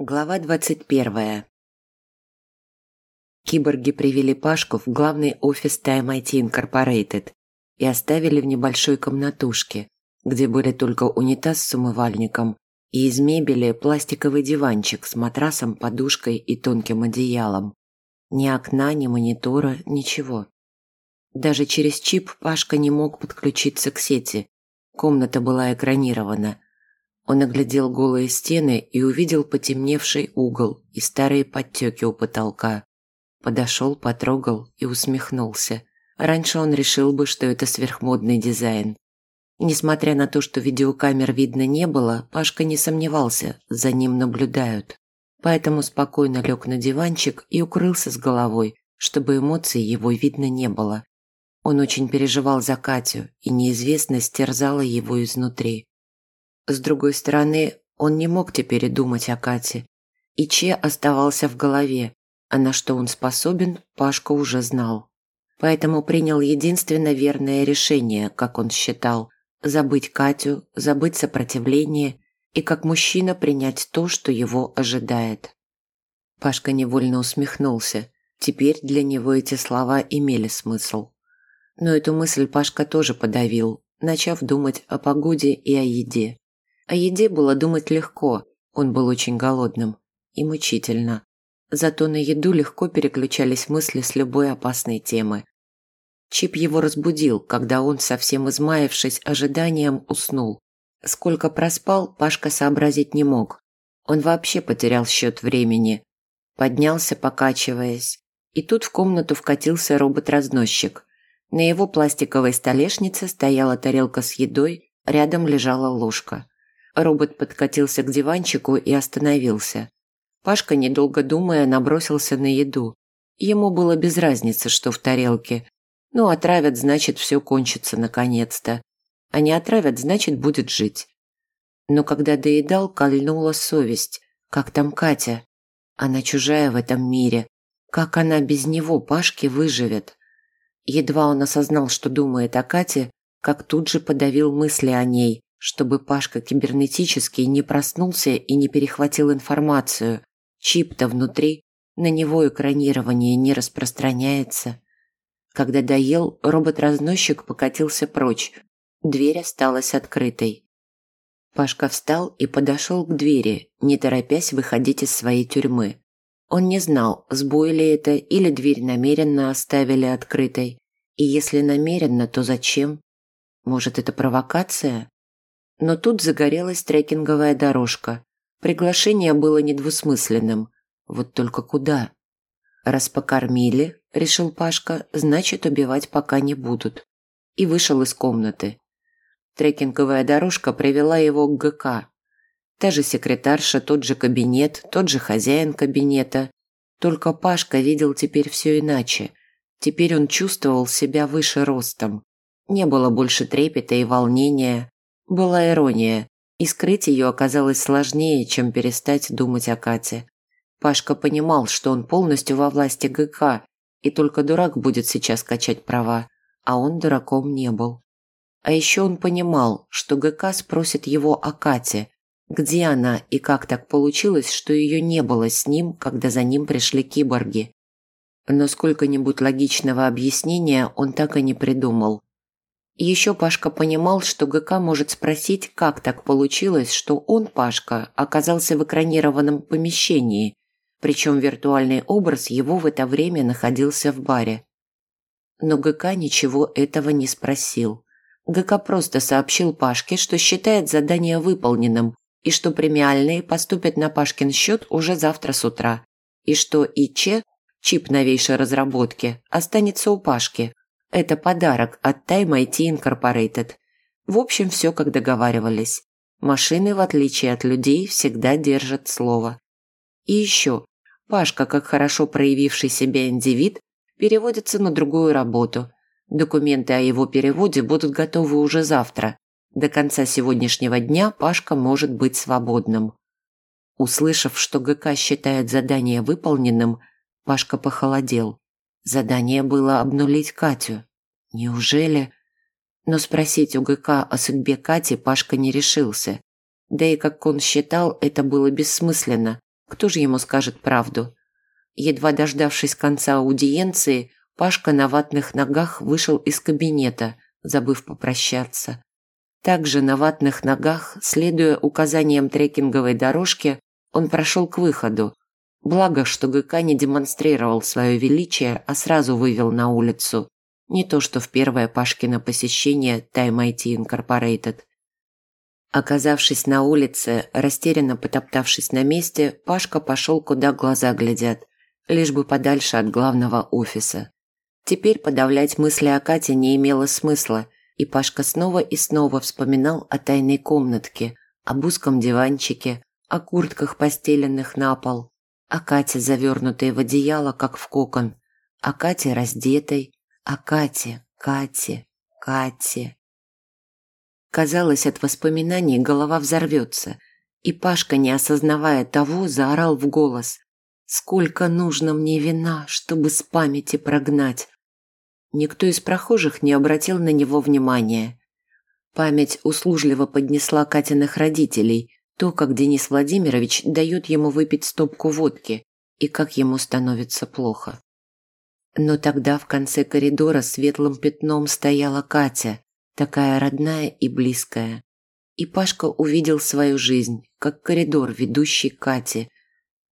Глава 21. Киборги привели Пашку в главный офис Time IT Incorporated и оставили в небольшой комнатушке, где были только унитаз с умывальником и из мебели пластиковый диванчик с матрасом, подушкой и тонким одеялом. Ни окна, ни монитора, ничего. Даже через чип Пашка не мог подключиться к сети. Комната была экранирована – он оглядел голые стены и увидел потемневший угол и старые подтеки у потолка. Подошел, потрогал и усмехнулся. Раньше он решил бы, что это сверхмодный дизайн. Несмотря на то, что видеокамер видно не было, Пашка не сомневался, за ним наблюдают. Поэтому спокойно лег на диванчик и укрылся с головой, чтобы эмоций его видно не было. Он очень переживал за Катю, и неизвестность терзала его изнутри. С другой стороны, он не мог теперь думать о Кате. И Че оставался в голове, а на что он способен, Пашка уже знал. Поэтому принял единственно верное решение, как он считал, забыть Катю, забыть сопротивление и как мужчина принять то, что его ожидает. Пашка невольно усмехнулся. Теперь для него эти слова имели смысл. Но эту мысль Пашка тоже подавил, начав думать о погоде и о еде. О еде было думать легко, он был очень голодным. И мучительно. Зато на еду легко переключались мысли с любой опасной темы. Чип его разбудил, когда он, совсем измаявшись ожиданием, уснул. Сколько проспал, Пашка сообразить не мог. Он вообще потерял счет времени. Поднялся, покачиваясь. И тут в комнату вкатился робот-разносчик. На его пластиковой столешнице стояла тарелка с едой, рядом лежала ложка. Робот подкатился к диванчику и остановился. Пашка, недолго думая, набросился на еду. Ему было без разницы, что в тарелке. Ну, отравят, значит, все кончится наконец-то. А не отравят, значит, будет жить. Но когда доедал, кольнула совесть. Как там Катя? Она чужая в этом мире. Как она без него, Пашки, выживет? Едва он осознал, что думает о Кате, как тут же подавил мысли о ней, чтобы Пашка кибернетический не проснулся и не перехватил информацию. Чип-то внутри, на него экранирование не распространяется. Когда доел, робот-разносчик покатился прочь. Дверь осталась открытой. Пашка встал и подошел к двери, не торопясь выходить из своей тюрьмы. Он не знал, сбой ли это или дверь намеренно оставили открытой. И если намеренно, то зачем? Может, это провокация? Но тут загорелась трекинговая дорожка. Приглашение было недвусмысленным. Вот только куда? Раз покормили, решил Пашка, значит, убивать пока не будут. И вышел из комнаты. Трекинговая дорожка привела его к ГК. Та же секретарша, тот же кабинет, тот же хозяин кабинета. Только Пашка видел теперь все иначе. Теперь он чувствовал себя выше ростом. Не было больше трепета и волнения, была ирония, и скрыть ее оказалось сложнее, чем перестать думать о Кате. Пашка понимал, что он полностью во власти ГК, и только дурак будет сейчас качать права, а он дураком не был. А еще он понимал, что ГК спросит его о Кате, где она и как так получилось, что ее не было с ним, когда за ним пришли киборги. Но сколько-нибудь логичного объяснения он так и не придумал. Еще Пашка понимал, что ГК может спросить, как так получилось, что он, Пашка, оказался в экранированном помещении, причем виртуальный образ его в это время находился в баре. Но ГК ничего этого не спросил. ГК просто сообщил Пашке, что считает задание выполненным и что премиальные поступят на Пашкин счет уже завтра с утра, и что ИЧ, чип новейшей разработки, останется у Пашки, это подарок от Time IT Incorporated. В общем, все как договаривались. Машины, в отличие от людей, всегда держат слово. И еще, Пашка, как хорошо проявивший себя индивид, переводится на другую работу. Документы о его переводе будут готовы уже завтра. До конца сегодняшнего дня Пашка может быть свободным. Услышав, что ГК считает задание выполненным, Пашка похолодел. Задание было обнулить Катю. Неужели? Но спросить у ГК о судьбе Кати Пашка не решился. Да и, как он считал, это было бессмысленно. Кто же ему скажет правду? Едва дождавшись конца аудиенции, Пашка на ватных ногах вышел из кабинета, забыв попрощаться. Также на ватных ногах, следуя указаниям трекинговой дорожки, он прошел к выходу. Благо, что ГК не демонстрировал свое величие, а сразу вывел на улицу. Не то, что в первое Пашкино посещение Time IT Incorporated. Оказавшись на улице, растерянно потоптавшись на месте, Пашка пошел, куда глаза глядят, лишь бы подальше от главного офиса. Теперь подавлять мысли о Кате не имело смысла, и Пашка снова и снова вспоминал о тайной комнатке, об узком диванчике, о куртках, постеленных на пол, о Кате, завернутой в одеяло, как в кокон, о Кате раздетой, о Кате, Кате, Кате. Казалось, от воспоминаний голова взорвется, и Пашка, не осознавая того, заорал в голос. «Сколько нужно мне вина, чтобы с памяти прогнать? Никто из прохожих не обратил на него внимания. Память услужливо поднесла Катиных родителей, то, как Денис Владимирович дает ему выпить стопку водки и как ему становится плохо. Но тогда в конце коридора светлым пятном стояла Катя, такая родная и близкая. И Пашка увидел свою жизнь, как коридор, ведущий к Кате.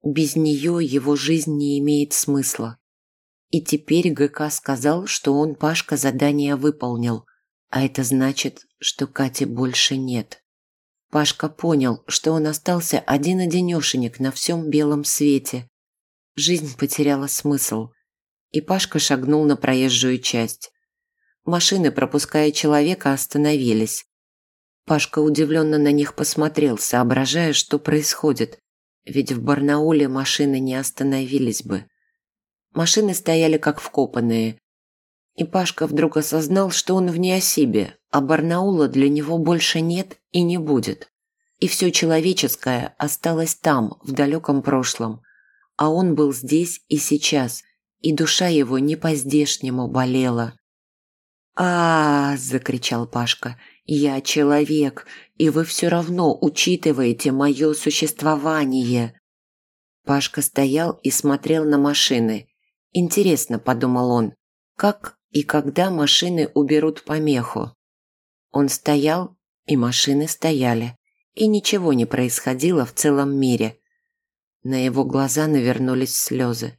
Без нее его жизнь не имеет смысла. И теперь ГК сказал, что он Пашка задание выполнил, а это значит, что Кати больше нет. Пашка понял, что он остался один-одинешенек на всем белом свете. Жизнь потеряла смысл, и Пашка шагнул на проезжую часть. Машины, пропуская человека, остановились. Пашка удивленно на них посмотрел, соображая, что происходит, ведь в Барнауле машины не остановились бы. Машины стояли как вкопанные. И Пашка вдруг осознал, что он вне о себе, а Барнаула для него больше нет и не будет. И все человеческое осталось там, в далеком прошлом. А он был здесь и сейчас, и душа его не по-здешнему болела. а, -а, -а закричал Пашка. «Я человек, и вы все равно учитываете мое существование». Пашка стоял и смотрел на машины, Интересно, подумал он, как и когда машины уберут помеху. Он стоял, и машины стояли, и ничего не происходило в целом мире. На его глаза навернулись слезы.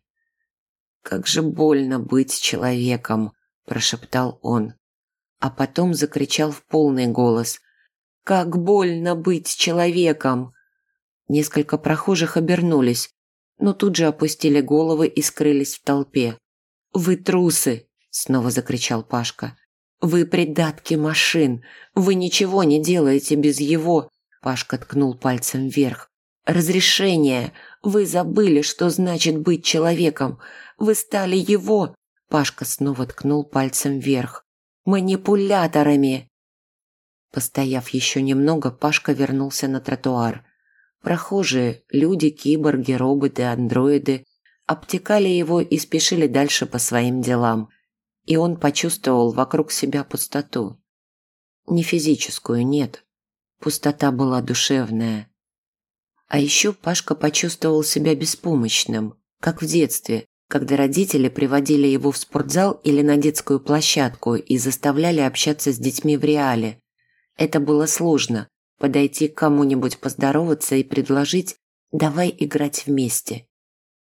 «Как же больно быть человеком!» – прошептал он. А потом закричал в полный голос. «Как больно быть человеком!» Несколько прохожих обернулись, но тут же опустили головы и скрылись в толпе. «Вы трусы!» – снова закричал Пашка. «Вы придатки машин! Вы ничего не делаете без его!» Пашка ткнул пальцем вверх. «Разрешение! Вы забыли, что значит быть человеком! Вы стали его!» Пашка снова ткнул пальцем вверх. «Манипуляторами!» Постояв еще немного, Пашка вернулся на тротуар. Прохожие, люди, киборги, роботы, андроиды обтекали его и спешили дальше по своим делам. И он почувствовал вокруг себя пустоту. Не физическую, нет. Пустота была душевная. А еще Пашка почувствовал себя беспомощным, как в детстве, когда родители приводили его в спортзал или на детскую площадку и заставляли общаться с детьми в реале. Это было сложно, подойти к кому-нибудь поздороваться и предложить «давай играть вместе».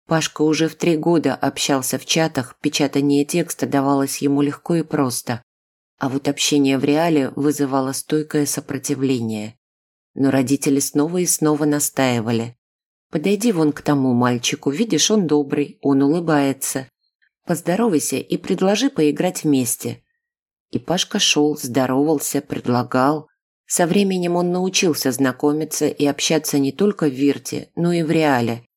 Пашка уже в три года общался в чатах, печатание текста давалось ему легко и просто, а вот общение в реале вызывало стойкое сопротивление. Но родители снова и снова настаивали. «Подойди вон к тому мальчику, видишь, он добрый, он улыбается. Поздоровайся и предложи поиграть вместе». И Пашка шел, здоровался, предлагал, со временем он научился знакомиться и общаться не только в Вирте, но и в Реале.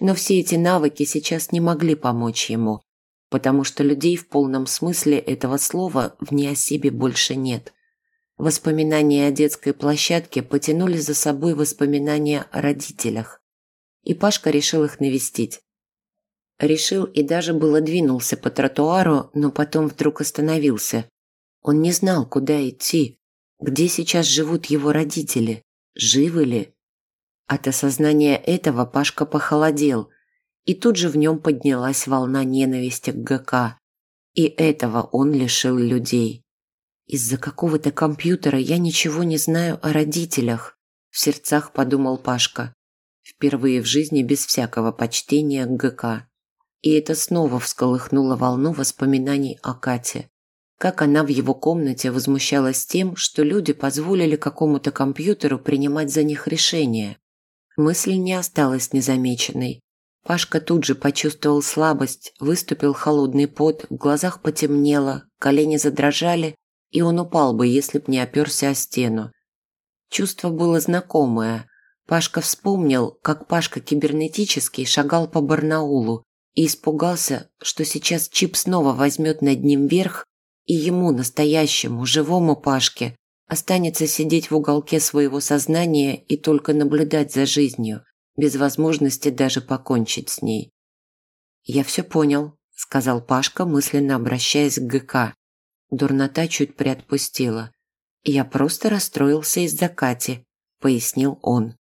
Но все эти навыки сейчас не могли помочь ему, потому что людей в полном смысле этого слова вне о себе больше нет. Воспоминания о детской площадке потянули за собой воспоминания о родителях. И Пашка решил их навестить. Решил и даже было двинулся по тротуару, но потом вдруг остановился. Он не знал, куда идти, где сейчас живут его родители? Живы ли? От осознания этого Пашка похолодел, и тут же в нем поднялась волна ненависти к ГК. И этого он лишил людей. Из-за какого-то компьютера я ничего не знаю о родителях, в сердцах подумал Пашка. Впервые в жизни без всякого почтения к ГК. И это снова всколыхнуло волну воспоминаний о Кате. Как она в его комнате возмущалась тем, что люди позволили какому-то компьютеру принимать за них решения. Мысль не осталась незамеченной. Пашка тут же почувствовал слабость, выступил холодный пот, в глазах потемнело, колени задрожали, и он упал бы, если б не оперся о стену. Чувство было знакомое. Пашка вспомнил, как Пашка кибернетический шагал по Барнаулу и испугался, что сейчас Чип снова возьмет над ним верх, и ему, настоящему, живому Пашке, останется сидеть в уголке своего сознания и только наблюдать за жизнью, без возможности даже покончить с ней. «Я все понял», – сказал Пашка, мысленно обращаясь к ГК. Дурнота чуть приотпустила. «Я просто расстроился из-за Кати», – пояснил он.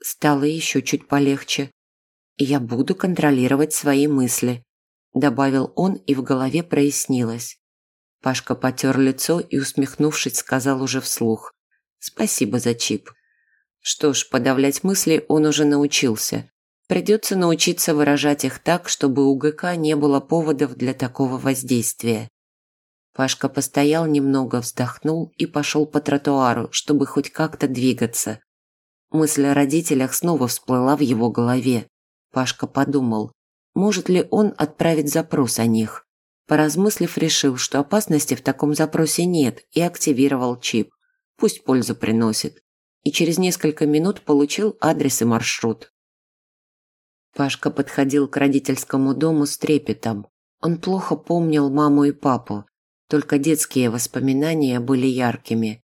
Стало еще чуть полегче. «Я буду контролировать свои мысли», – добавил он, и в голове прояснилось. Пашка потер лицо и, усмехнувшись, сказал уже вслух. «Спасибо за чип». Что ж, подавлять мысли он уже научился. Придется научиться выражать их так, чтобы у ГК не было поводов для такого воздействия. Пашка постоял немного, вздохнул и пошел по тротуару, чтобы хоть как-то двигаться. Мысль о родителях снова всплыла в его голове. Пашка подумал, может ли он отправить запрос о них. Поразмыслив, решил, что опасности в таком запросе нет, и активировал чип. Пусть пользу приносит. И через несколько минут получил адрес и маршрут. Пашка подходил к родительскому дому с трепетом. Он плохо помнил маму и папу, только детские воспоминания были яркими.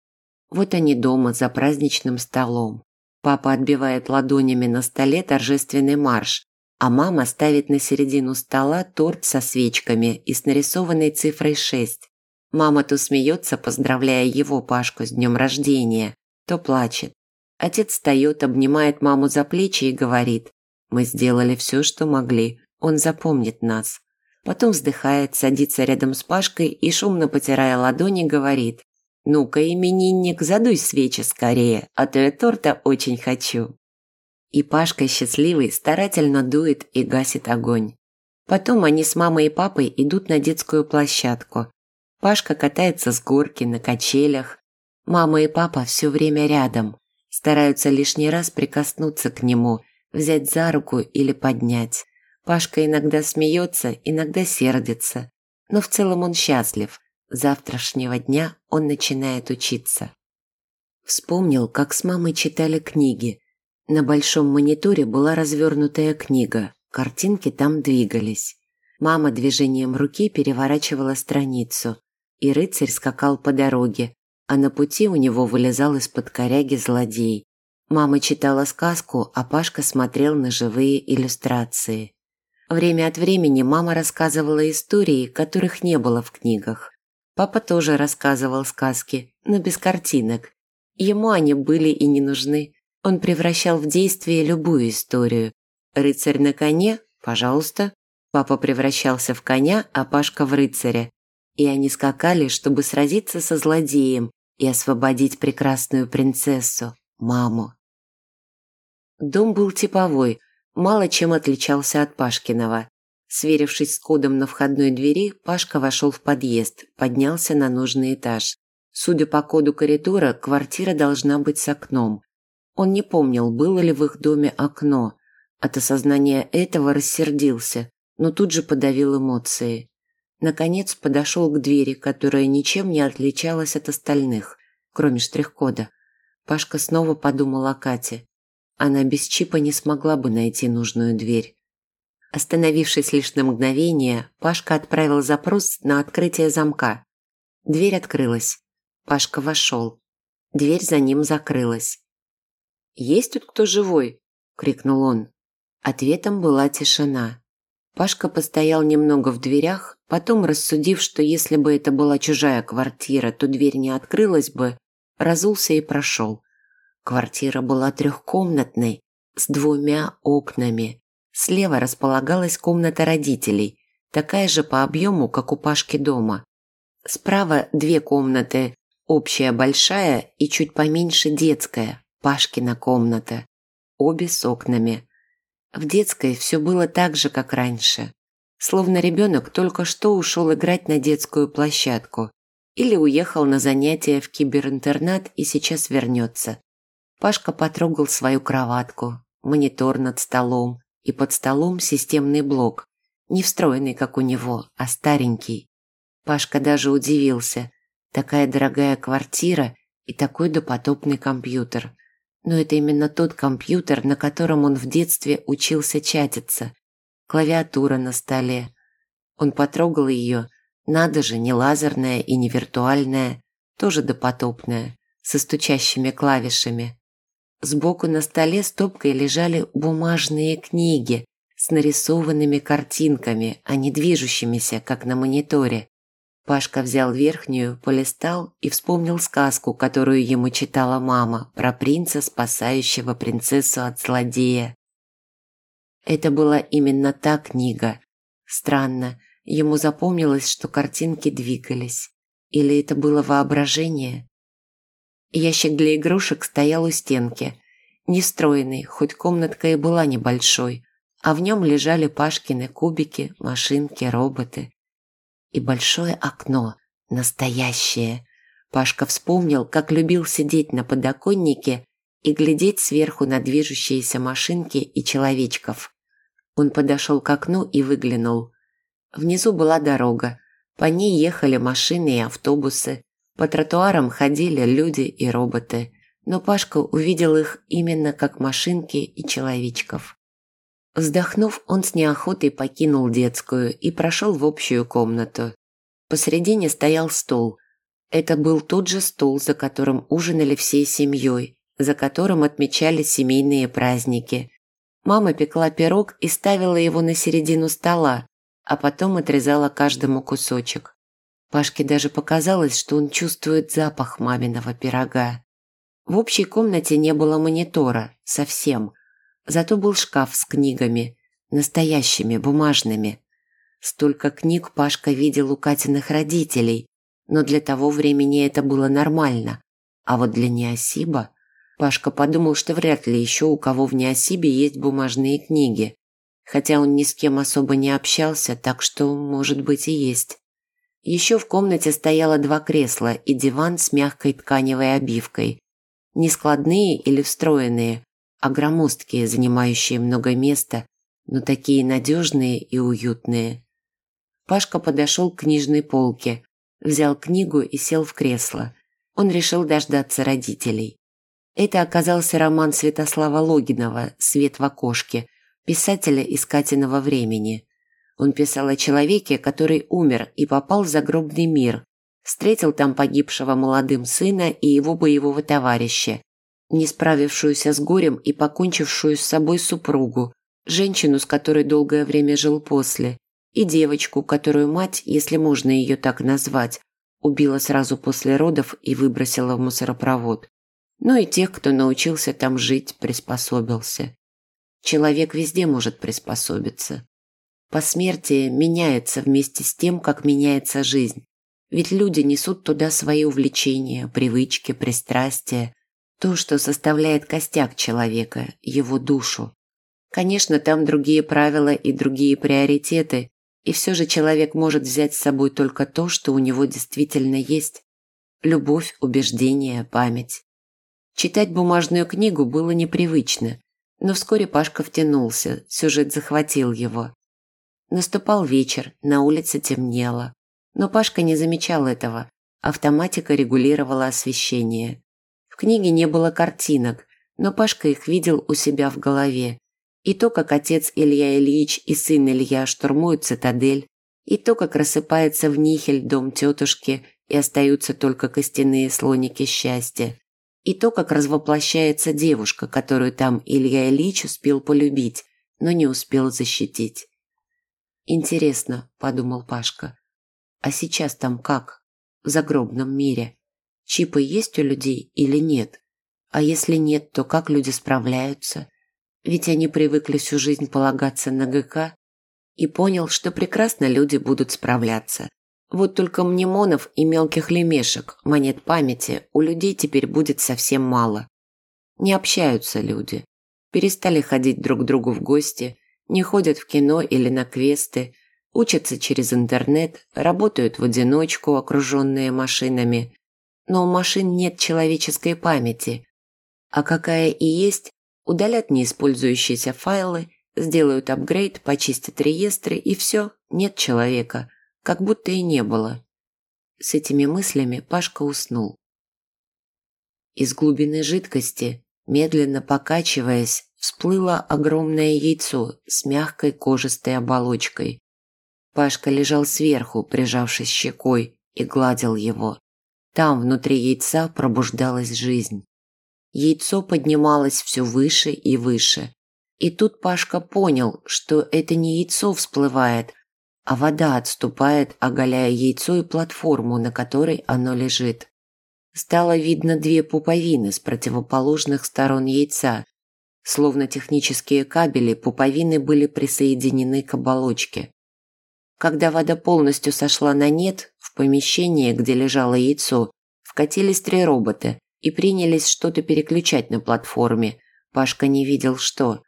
Вот они дома за праздничным столом. Папа отбивает ладонями на столе торжественный марш, а мама ставит на середину стола торт со свечками и с нарисованной цифрой 6. Мама то смеется, поздравляя его Пашку с днем рождения, то плачет. Отец встает, обнимает маму за плечи и говорит, «Мы сделали все, что могли, он запомнит нас». Потом вздыхает, садится рядом с Пашкой и, шумно потирая ладони, говорит, «Ну-ка, именинник, задуй свечи скорее, а то я торта очень хочу». И Пашка счастливый старательно дует и гасит огонь. Потом они с мамой и папой идут на детскую площадку. Пашка катается с горки на качелях. Мама и папа все время рядом. Стараются лишний раз прикоснуться к нему, взять за руку или поднять. Пашка иногда смеется, иногда сердится. Но в целом он счастлив. Завтрашнего дня он начинает учиться. Вспомнил, как с мамой читали книги – на большом мониторе была развернутая книга, картинки там двигались. Мама движением руки переворачивала страницу, и рыцарь скакал по дороге, а на пути у него вылезал из-под коряги злодей. Мама читала сказку, а Пашка смотрел на живые иллюстрации. Время от времени мама рассказывала истории, которых не было в книгах. Папа тоже рассказывал сказки, но без картинок. Ему они были и не нужны. Он превращал в действие любую историю. Рыцарь на коне? Пожалуйста. Папа превращался в коня, а Пашка в рыцаря. И они скакали, чтобы сразиться со злодеем и освободить прекрасную принцессу, маму. Дом был типовой, мало чем отличался от Пашкиного. Сверившись с кодом на входной двери, Пашка вошел в подъезд, поднялся на нужный этаж. Судя по коду коридора, квартира должна быть с окном. Он не помнил, было ли в их доме окно. От осознания этого рассердился, но тут же подавил эмоции. Наконец подошел к двери, которая ничем не отличалась от остальных, кроме штрих-кода. Пашка снова подумал о Кате. Она без чипа не смогла бы найти нужную дверь. Остановившись лишь на мгновение, Пашка отправил запрос на открытие замка. Дверь открылась. Пашка вошел. Дверь за ним закрылась. «Есть тут кто живой?» – крикнул он. Ответом была тишина. Пашка постоял немного в дверях, потом, рассудив, что если бы это была чужая квартира, то дверь не открылась бы, разулся и прошел. Квартира была трехкомнатной, с двумя окнами. Слева располагалась комната родителей, такая же по объему, как у Пашки дома. Справа две комнаты, общая большая и чуть поменьше детская, Пашкина комната. Обе с окнами. В детской все было так же, как раньше. Словно ребенок только что ушел играть на детскую площадку. Или уехал на занятия в киберинтернат и сейчас вернется. Пашка потрогал свою кроватку, монитор над столом и под столом системный блок, не встроенный, как у него, а старенький. Пашка даже удивился. Такая дорогая квартира и такой допотопный компьютер. Но это именно тот компьютер, на котором он в детстве учился чатиться. Клавиатура на столе. Он потрогал ее. Надо же, не лазерная и не виртуальная, тоже допотопная, со стучащими клавишами. Сбоку на столе стопкой лежали бумажные книги с нарисованными картинками, а не движущимися, как на мониторе. Пашка взял верхнюю, полистал и вспомнил сказку, которую ему читала мама про принца, спасающего принцессу от злодея. Это была именно та книга. Странно, ему запомнилось, что картинки двигались. Или это было воображение? Ящик для игрушек стоял у стенки. Нестроенный, хоть комнатка и была небольшой, а в нем лежали Пашкины кубики, машинки, роботы. И большое окно, настоящее. Пашка вспомнил, как любил сидеть на подоконнике и глядеть сверху на движущиеся машинки и человечков. Он подошел к окну и выглянул. Внизу была дорога. По ней ехали машины и автобусы. По тротуарам ходили люди и роботы. Но Пашка увидел их именно как машинки и человечков. Вздохнув, он с неохотой покинул детскую и прошел в общую комнату. Посредине стоял стол. Это был тот же стол, за которым ужинали всей семьей, за которым отмечали семейные праздники. Мама пекла пирог и ставила его на середину стола, а потом отрезала каждому кусочек. Пашке даже показалось, что он чувствует запах маминого пирога. В общей комнате не было монитора, совсем – Зато был шкаф с книгами, настоящими, бумажными. Столько книг Пашка видел у Катиных родителей, но для того времени это было нормально. А вот для Неосиба... Пашка подумал, что вряд ли еще у кого в Неосибе есть бумажные книги. Хотя он ни с кем особо не общался, так что, может быть, и есть. Еще в комнате стояло два кресла и диван с мягкой тканевой обивкой. Не складные или встроенные, а громоздкие, занимающие много места, но такие надежные и уютные. Пашка подошел к книжной полке, взял книгу и сел в кресло. Он решил дождаться родителей. Это оказался роман Святослава Логинова «Свет в окошке», писателя из Катиного времени. Он писал о человеке, который умер и попал в загробный мир, встретил там погибшего молодым сына и его боевого товарища, не справившуюся с горем и покончившую с собой супругу, женщину, с которой долгое время жил после, и девочку, которую мать, если можно ее так назвать, убила сразу после родов и выбросила в мусоропровод. Ну и тех, кто научился там жить, приспособился. Человек везде может приспособиться. Посмертие меняется вместе с тем, как меняется жизнь. Ведь люди несут туда свои увлечения, привычки, пристрастия, то, что составляет костяк человека, его душу. Конечно, там другие правила и другие приоритеты, и все же человек может взять с собой только то, что у него действительно есть. Любовь, убеждение, память. Читать бумажную книгу было непривычно, но вскоре Пашка втянулся, сюжет захватил его. Наступал вечер, на улице темнело. Но Пашка не замечал этого. Автоматика регулировала освещение. В книге не было картинок, но Пашка их видел у себя в голове. И то, как отец Илья Ильич и сын Илья штурмуют цитадель, и то, как рассыпается в нихель дом тетушки и остаются только костяные слоники счастья, и то, как развоплощается девушка, которую там Илья Ильич успел полюбить, но не успел защитить. «Интересно», – подумал Пашка, – «а сейчас там как? В загробном мире?» Чипы есть у людей или нет? А если нет, то как люди справляются? ведь они привыкли всю жизнь полагаться на ГК, и понял, что прекрасно люди будут справляться. Вот только мнемонов и мелких лемешек, монет памяти, у людей теперь будет совсем мало. Не общаются люди, перестали ходить друг к другу в гости, не ходят в кино или на квесты, учатся через интернет, работают в одиночку, окруженные машинами. Но у машин нет человеческой памяти, а какая и есть, удалят неиспользующиеся файлы, сделают апгрейд, почистят реестры и все, нет человека, как будто и не было. С этими мыслями Пашка уснул. Из глубины жидкости, медленно покачиваясь, всплыло огромное яйцо с мягкой кожистой оболочкой. Пашка лежал сверху, прижавшись щекой, и гладил его. Там, внутри яйца, пробуждалась жизнь. Яйцо поднималось все выше и выше. И тут Пашка понял, что это не яйцо всплывает, а вода отступает, оголяя яйцо и платформу, на которой оно лежит. Стало видно две пуповины с противоположных сторон яйца. Словно технические кабели, пуповины были присоединены к оболочке. Когда вода полностью сошла на нет, в помещение, где лежало яйцо, вкатились три робота и принялись что-то переключать на платформе. Пашка не видел что.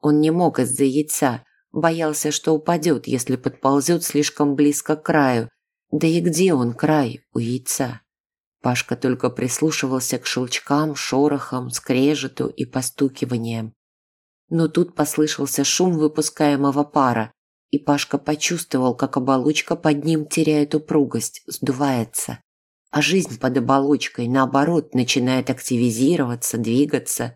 Он не мог из-за яйца, боялся, что упадет, если подползет слишком близко к краю. Да и где он, край, у яйца? Пашка только прислушивался к щелчкам, шорохам, скрежету и постукиваниям. Но тут послышался шум выпускаемого пара, и Пашка почувствовал, как оболочка под ним теряет упругость, сдувается. А жизнь под оболочкой, наоборот, начинает активизироваться, двигаться.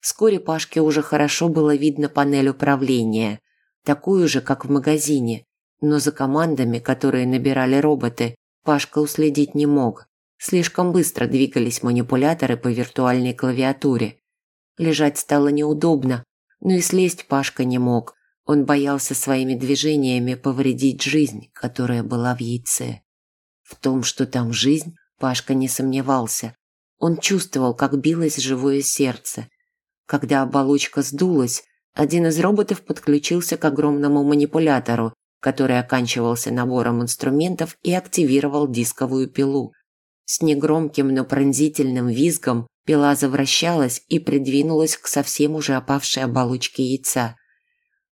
Вскоре Пашке уже хорошо было видно панель управления, такую же, как в магазине, но за командами, которые набирали роботы, Пашка уследить не мог. Слишком быстро двигались манипуляторы по виртуальной клавиатуре. Лежать стало неудобно, но и слезть Пашка не мог. Он боялся своими движениями повредить жизнь, которая была в яйце. В том, что там жизнь, Пашка не сомневался. Он чувствовал, как билось живое сердце. Когда оболочка сдулась, один из роботов подключился к огромному манипулятору, который оканчивался набором инструментов и активировал дисковую пилу. С негромким, но пронзительным визгом пила завращалась и придвинулась к совсем уже опавшей оболочке яйца –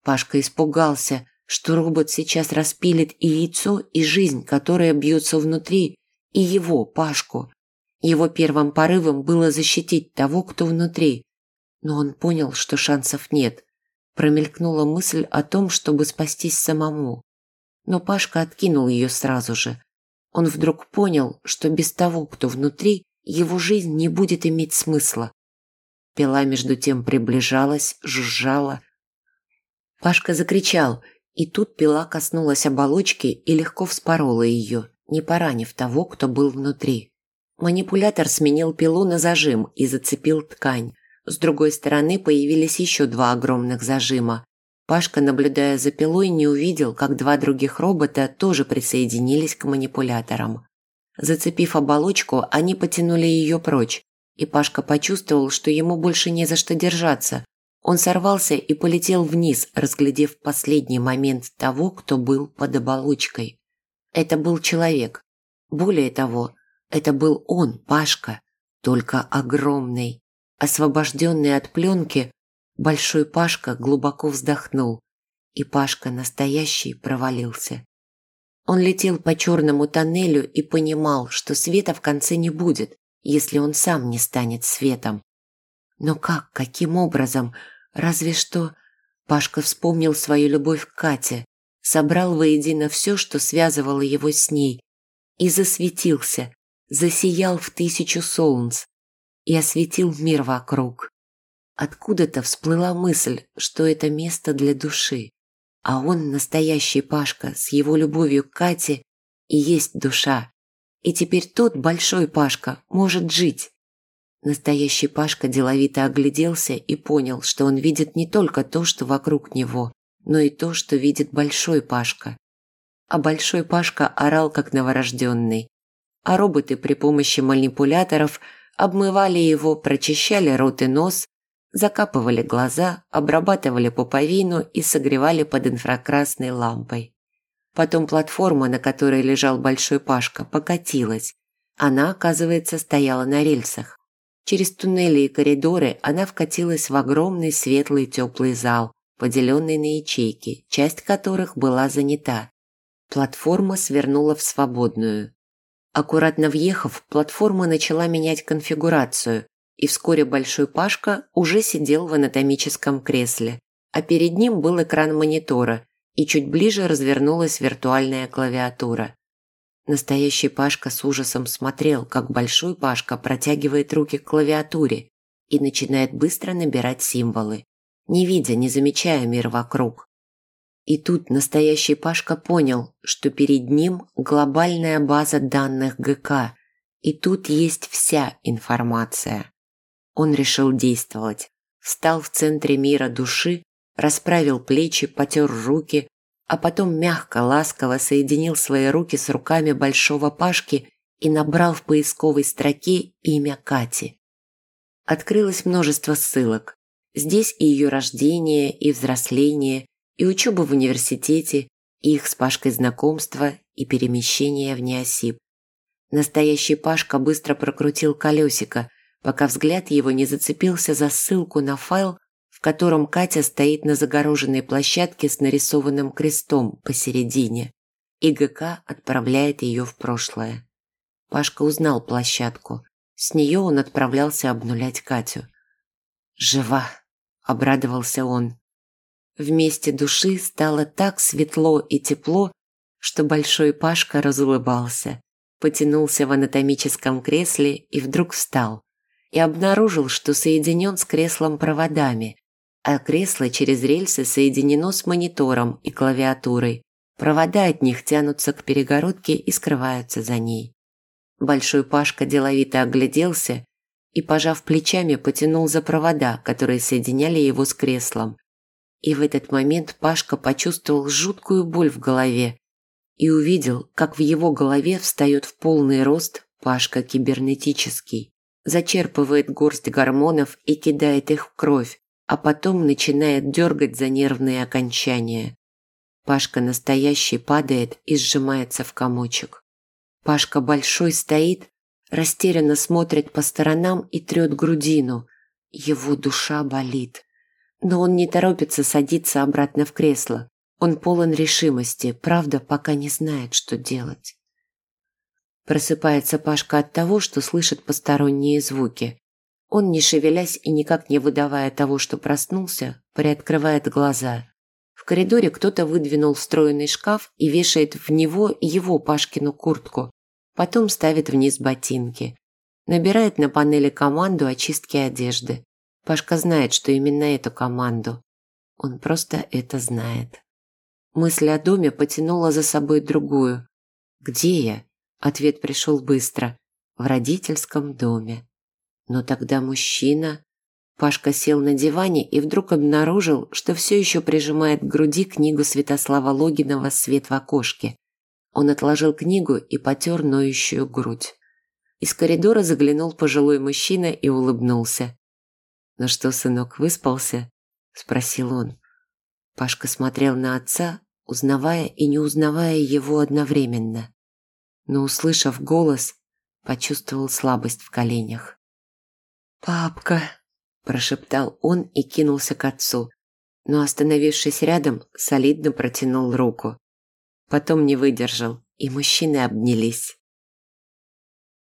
Пашка испугался, что робот сейчас распилит и яйцо, и жизнь, которая бьется внутри, и его, Пашку. Его первым порывом было защитить того, кто внутри. Но он понял, что шансов нет. Промелькнула мысль о том, чтобы спастись самому. Но Пашка откинул ее сразу же. Он вдруг понял, что без того, кто внутри, его жизнь не будет иметь смысла. Пила между тем приближалась, жужжала, Пашка закричал, и тут пила коснулась оболочки и легко вспорола ее, не поранив того, кто был внутри. Манипулятор сменил пилу на зажим и зацепил ткань. С другой стороны появились еще два огромных зажима. Пашка, наблюдая за пилой, не увидел, как два других робота тоже присоединились к манипуляторам. Зацепив оболочку, они потянули ее прочь, и Пашка почувствовал, что ему больше не за что держаться, он сорвался и полетел вниз, разглядев последний момент того, кто был под оболочкой. Это был человек. Более того, это был он, Пашка, только огромный. Освобожденный от пленки, большой Пашка глубоко вздохнул, и Пашка настоящий провалился. Он летел по черному тоннелю и понимал, что света в конце не будет, если он сам не станет светом. Но как, каким образом Разве что Пашка вспомнил свою любовь к Кате, собрал воедино все, что связывало его с ней, и засветился, засиял в тысячу солнц и осветил мир вокруг. Откуда-то всплыла мысль, что это место для души, а он, настоящий Пашка, с его любовью к Кате, и есть душа. И теперь тот большой Пашка может жить, Настоящий Пашка деловито огляделся и понял, что он видит не только то, что вокруг него, но и то, что видит Большой Пашка. А Большой Пашка орал, как новорожденный. А роботы при помощи манипуляторов обмывали его, прочищали рот и нос, закапывали глаза, обрабатывали пуповину и согревали под инфракрасной лампой. Потом платформа, на которой лежал большой Пашка, покатилась. Она, оказывается, стояла на рельсах. Через туннели и коридоры она вкатилась в огромный светлый теплый зал, поделенный на ячейки, часть которых была занята. Платформа свернула в свободную. Аккуратно въехав, платформа начала менять конфигурацию, и вскоре Большой Пашка уже сидел в анатомическом кресле, а перед ним был экран монитора, и чуть ближе развернулась виртуальная клавиатура. Настоящий Пашка с ужасом смотрел, как Большой Пашка протягивает руки к клавиатуре и начинает быстро набирать символы, не видя, не замечая мир вокруг. И тут настоящий Пашка понял, что перед ним глобальная база данных ГК, и тут есть вся информация. Он решил действовать. Встал в центре мира души, расправил плечи, потер руки, а потом мягко, ласково соединил свои руки с руками большого Пашки и набрал в поисковой строке имя Кати. Открылось множество ссылок. Здесь и ее рождение, и взросление, и учеба в университете, и их с Пашкой знакомство, и перемещение в Неосип. Настоящий Пашка быстро прокрутил колесико, пока взгляд его не зацепился за ссылку на файл, котором Катя стоит на загороженной площадке с нарисованным крестом посередине, и ГК отправляет ее в прошлое. Пашка узнал площадку. С нее он отправлялся обнулять Катю. «Жива!» – обрадовался он. Вместе души стало так светло и тепло, что Большой Пашка разулыбался, потянулся в анатомическом кресле и вдруг встал и обнаружил, что соединен с креслом проводами, а кресло через рельсы соединено с монитором и клавиатурой. Провода от них тянутся к перегородке и скрываются за ней. Большой Пашка деловито огляделся и, пожав плечами, потянул за провода, которые соединяли его с креслом, и в этот момент Пашка почувствовал жуткую боль в голове и увидел, как в его голове встает в полный рост Пашка кибернетический, зачерпывает горсть гормонов и кидает их в кровь, а потом начинает дергать за нервные окончания. Пашка настоящий падает и сжимается в комочек. Пашка большой стоит, растерянно смотрит по сторонам и трет грудину. Его душа болит. Но он не торопится садиться обратно в кресло. Он полон решимости, правда, пока не знает, что делать. Просыпается Пашка от того, что слышит посторонние звуки. Он, не шевелясь и никак не выдавая того, что проснулся, приоткрывает глаза. В коридоре кто-то выдвинул встроенный шкаф и вешает в него его Пашкину куртку. Потом ставит вниз ботинки. Набирает на панели команду очистки одежды. Пашка знает, что именно эту команду. Он просто это знает. Мысль о доме потянула за собой другую. «Где я?» Ответ пришел быстро. «В родительском доме». Но тогда мужчина... Пашка сел на диване и вдруг обнаружил, что все еще прижимает к груди книгу Святослава Логинова «Свет в окошке». Он отложил книгу и потер ноющую грудь. Из коридора заглянул пожилой мужчина и улыбнулся. «Ну что, сынок, выспался?» – спросил он. Пашка смотрел на отца, узнавая и не узнавая его одновременно. Но, услышав голос, почувствовал слабость в коленях. «Папка!» – прошептал он и кинулся к отцу, но, остановившись рядом, солидно протянул руку. Потом не выдержал, и мужчины обнялись.